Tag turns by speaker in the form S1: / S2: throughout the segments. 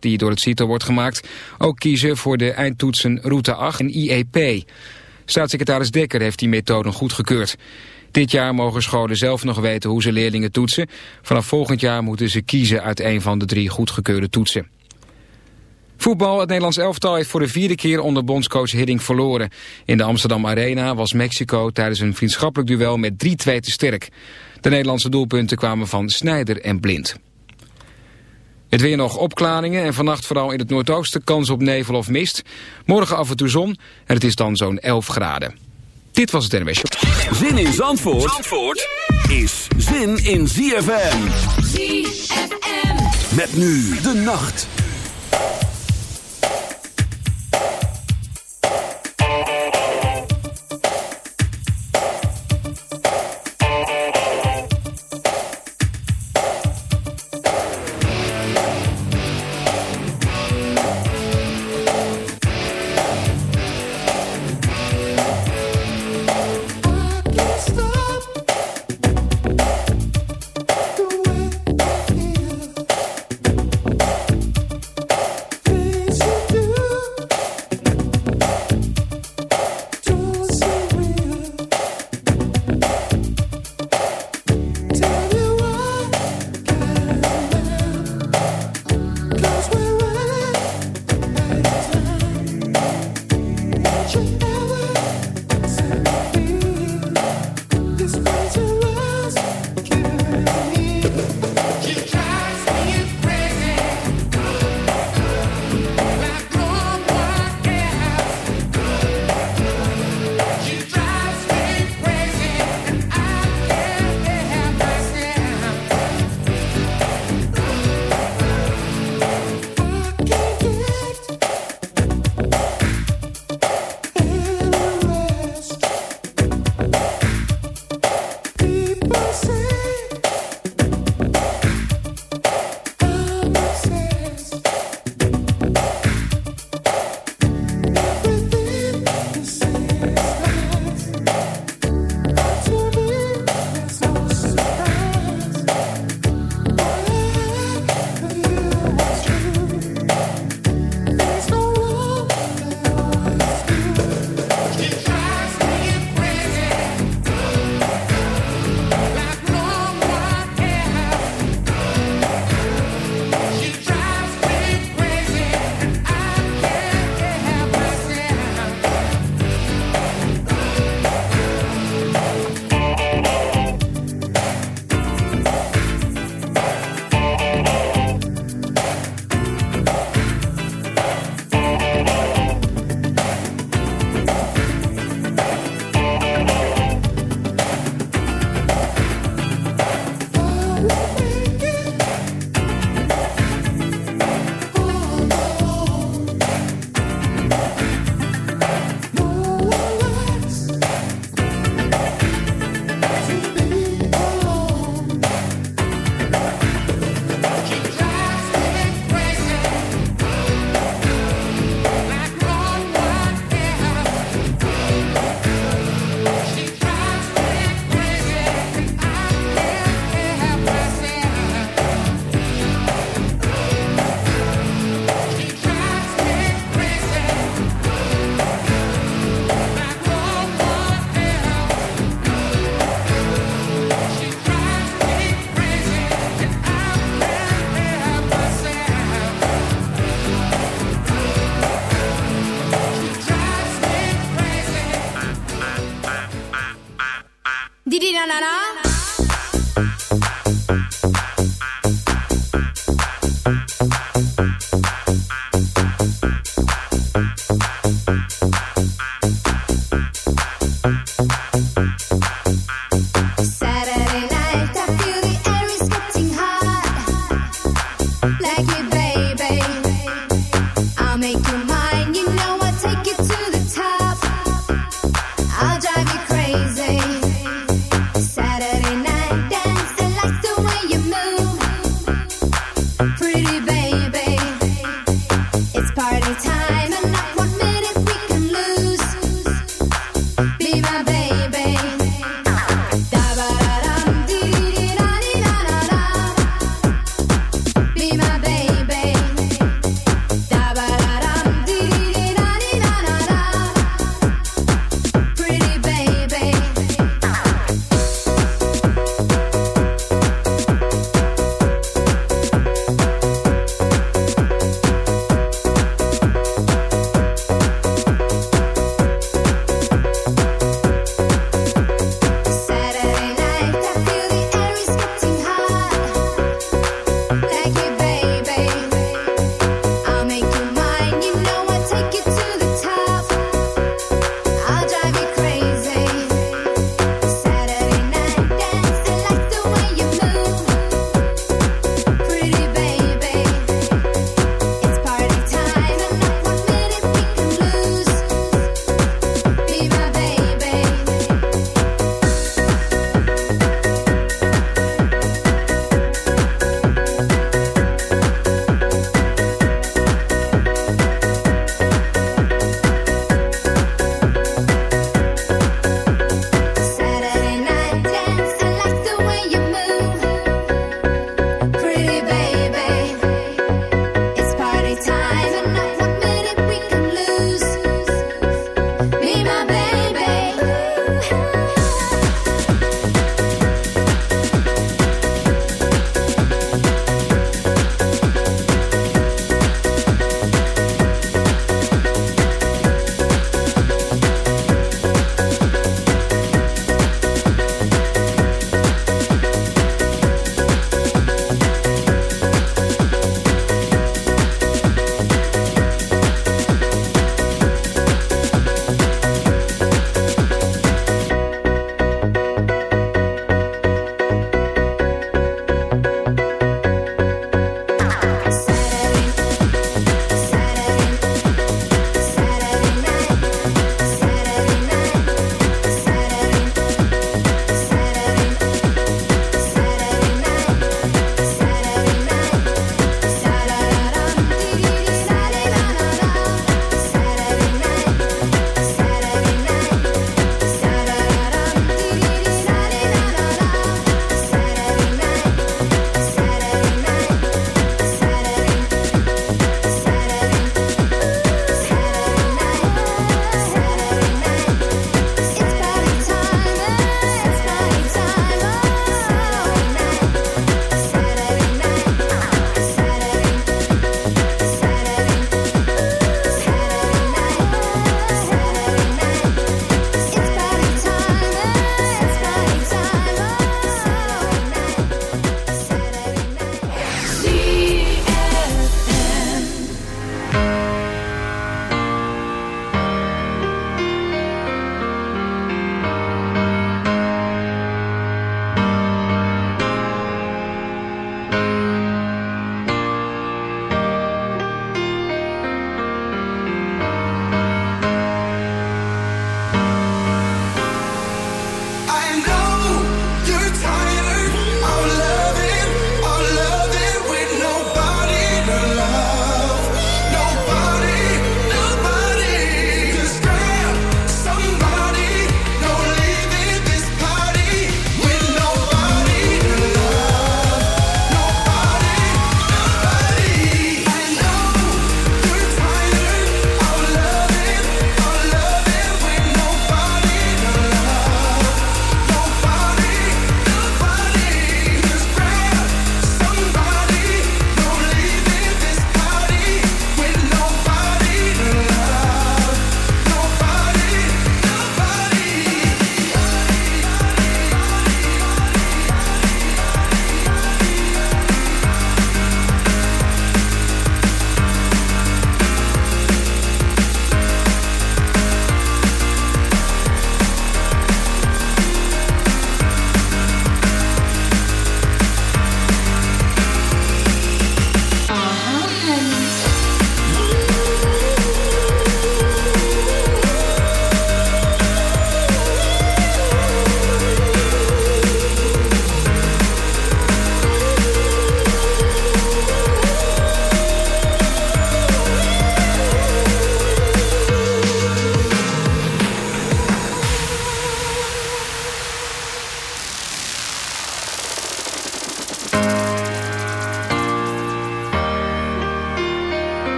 S1: die door het CITO wordt gemaakt ook kiezen voor de eindtoetsen Route 8 en IEP. Staatssecretaris Dekker heeft die methode goedgekeurd. Dit jaar mogen scholen zelf nog weten hoe ze leerlingen toetsen. Vanaf volgend jaar moeten ze kiezen uit een van de drie goedgekeurde toetsen. Voetbal, het Nederlands elftal heeft voor de vierde keer onder bondscoach Hiddink verloren. In de Amsterdam Arena was Mexico tijdens een vriendschappelijk duel met 3-2 te sterk. De Nederlandse doelpunten kwamen van Snijder en Blind. Het weer nog opklaringen en vannacht vooral in het noordoosten kans op nevel of mist. Morgen af en toe zon en het is dan zo'n 11 graden. Dit was het NWS
S2: Zin in Zandvoort, Zandvoort is zin in ZFM. ZFM. Met nu de nacht.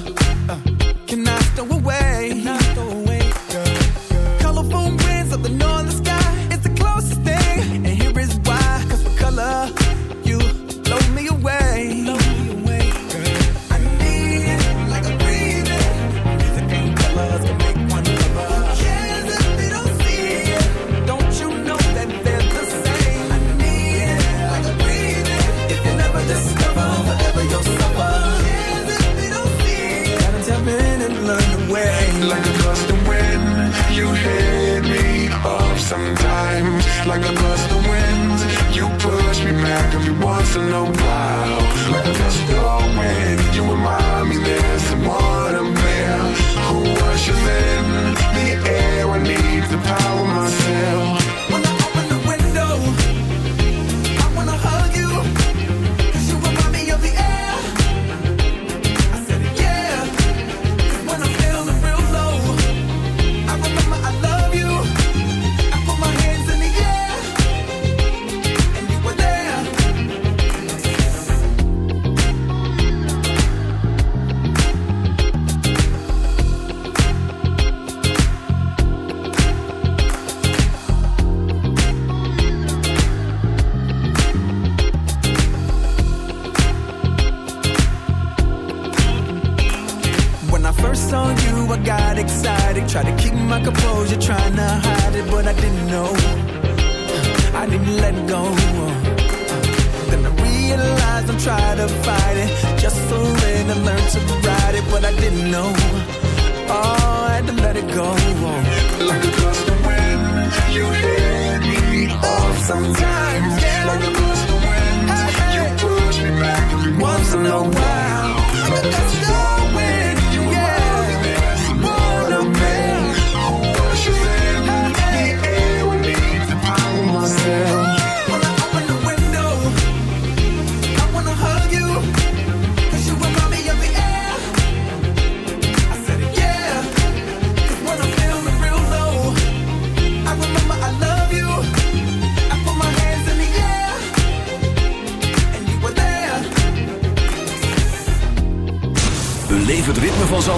S3: Should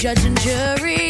S4: judge and jury?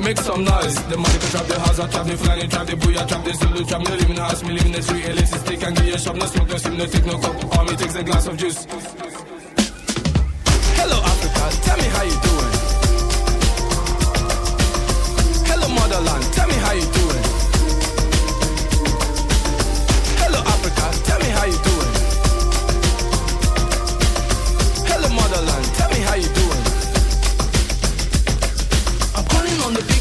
S5: Make some noise. The money can trap the house, I trap the flying, trap the booyah, trap the Zulu, trap in the house, me live in the street, elixir stick and a shop, no smoke, no steam, no take no coke. All me takes a glass of juice. Hello Africa, tell me how you doing. Hello motherland, tell me how you doing.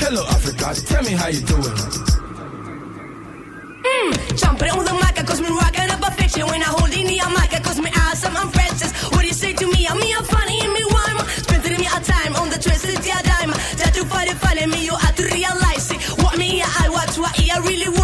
S5: Hello, Africa, tell me how you doing.
S6: Mm, jumping on the mic, cause me rocking up a fiction. When I hold in the mic, cause me awesome, I'm Francis. What do you say to me? I'm me, I'm funny, and me rhyme. Spending me a time on the twisted yeah dime. Try to find it, funny me, you have to realize it. What me, I watch, what I really want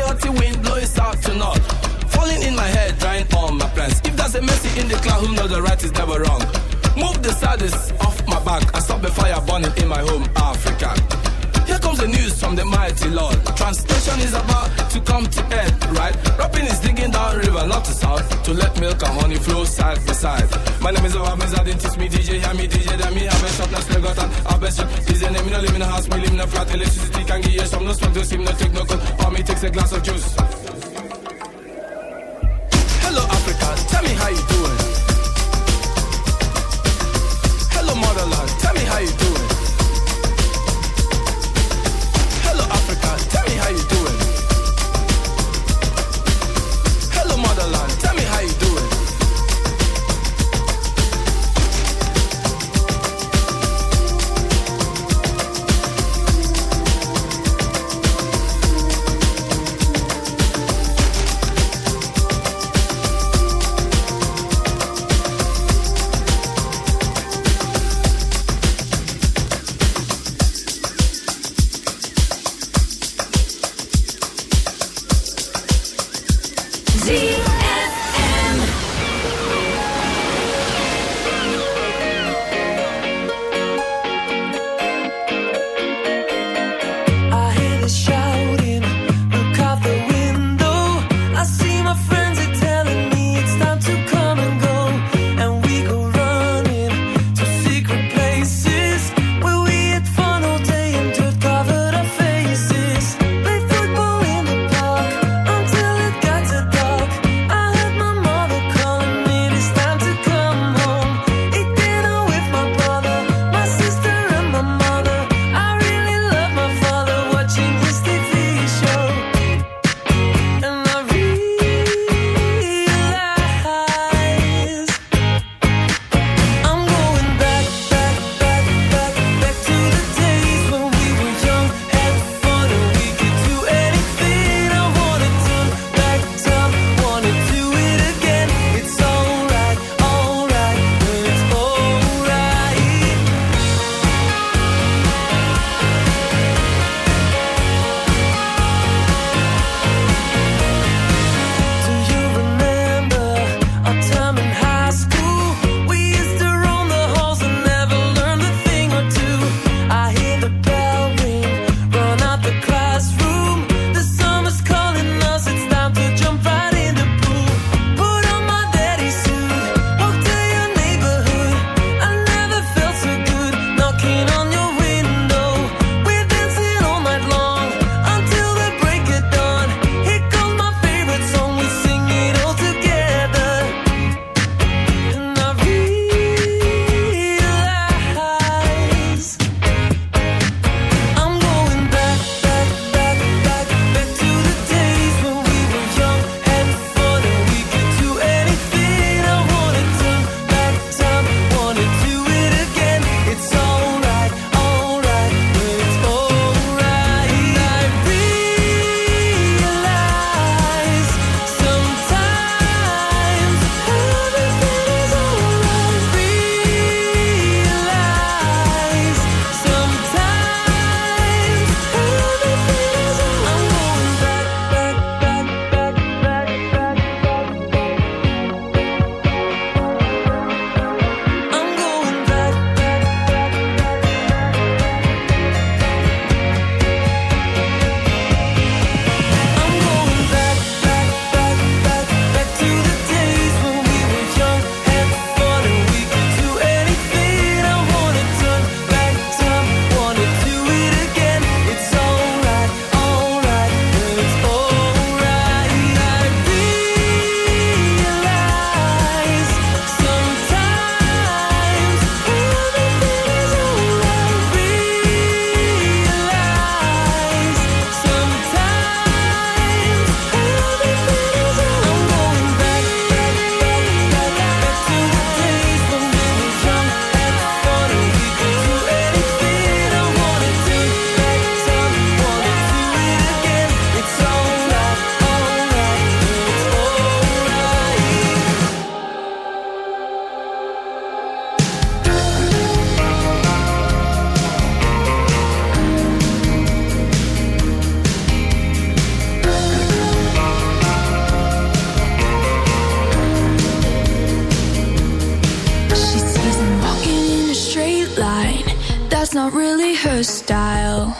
S5: Hotty wind blowing south to north. Falling in my head, drying all my plans. If there's a mercy in the cloud, who knows the right is never wrong. Move the saddest off my back and stop the fire burning in my home, Africa comes the news from the mighty Lord. Translation is about to come to end, right? Rapping is digging down river, not to south, to let milk and
S7: honey flow side by side. My name is Obamiz, I didn't teach me DJ, hear me DJ, then me have a shop, now still have a abyssal. DJ name, me no live in a house, me live in a flat, electricity can give you some, no smoke, no steam, no take no cold, for me takes a glass of juice. Hello Africa, tell me how you doing. Hello motherland, tell me how you doing.
S4: style.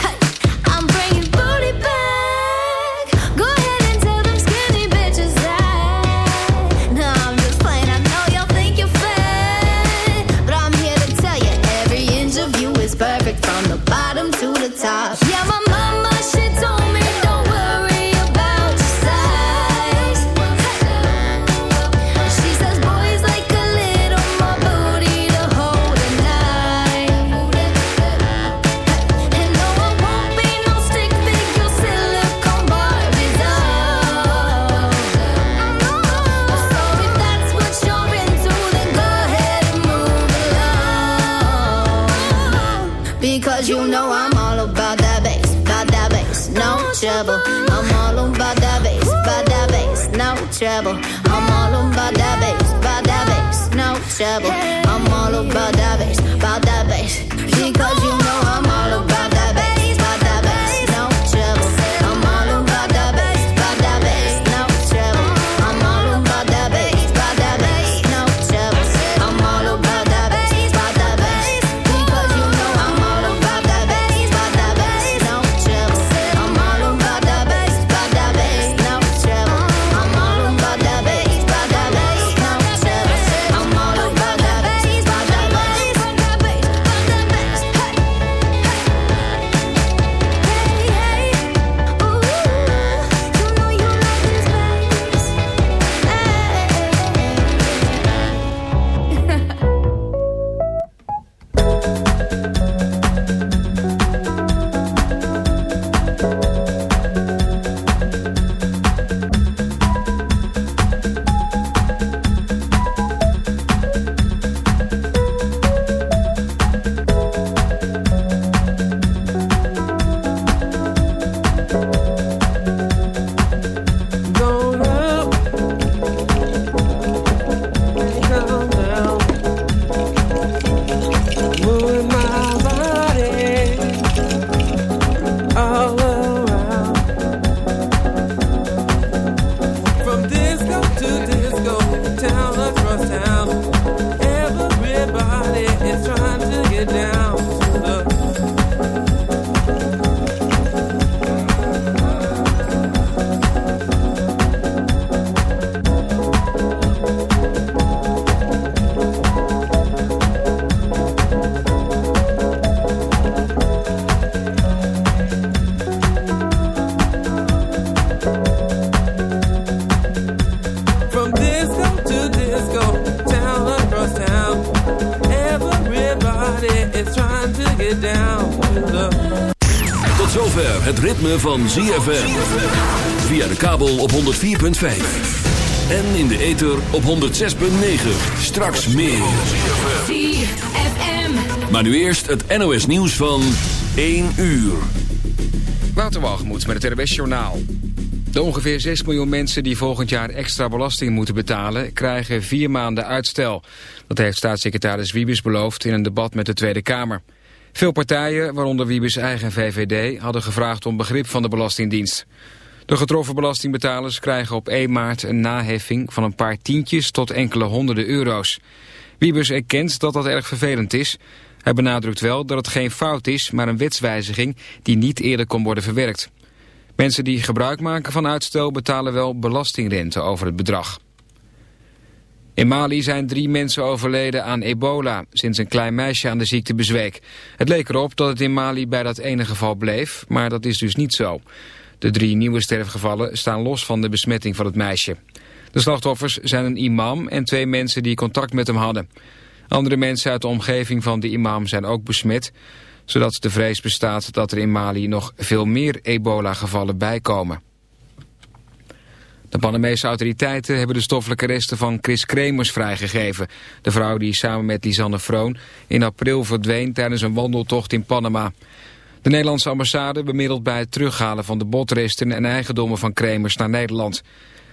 S8: Tot zover het ritme van ZFM. Via de kabel op 104.5. En in de ether op 106.9. Straks meer. ZFM. Maar nu eerst het NOS nieuws van 1 uur.
S1: Waterwalgemoed met het RWS Journaal. De ongeveer 6 miljoen mensen die volgend jaar extra belasting moeten betalen... krijgen vier maanden uitstel. Dat heeft staatssecretaris Wiebes beloofd in een debat met de Tweede Kamer. Veel partijen, waaronder Wiebes eigen VVD, hadden gevraagd om begrip van de Belastingdienst. De getroffen belastingbetalers krijgen op 1 maart een naheffing van een paar tientjes tot enkele honderden euro's. Wiebes erkent dat dat erg vervelend is. Hij benadrukt wel dat het geen fout is, maar een wetswijziging die niet eerder kon worden verwerkt. Mensen die gebruik maken van uitstel betalen wel belastingrente over het bedrag. In Mali zijn drie mensen overleden aan ebola, sinds een klein meisje aan de ziekte bezweek. Het leek erop dat het in Mali bij dat ene geval bleef, maar dat is dus niet zo. De drie nieuwe sterfgevallen staan los van de besmetting van het meisje. De slachtoffers zijn een imam en twee mensen die contact met hem hadden. Andere mensen uit de omgeving van de imam zijn ook besmet, zodat de vrees bestaat dat er in Mali nog veel meer ebola-gevallen bijkomen. De Panamese autoriteiten hebben de stoffelijke resten van Chris Kremers vrijgegeven. De vrouw die samen met Lisanne Froon in april verdween tijdens een wandeltocht in Panama. De Nederlandse ambassade bemiddelt bij het terughalen van de botresten en eigendommen van Kremers naar Nederland.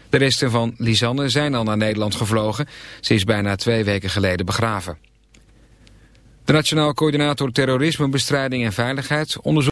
S1: De resten van Lisanne zijn al naar Nederland gevlogen. Ze is bijna twee weken geleden begraven. De Nationaal Coördinator Terrorismebestrijding en Veiligheid onderzoekt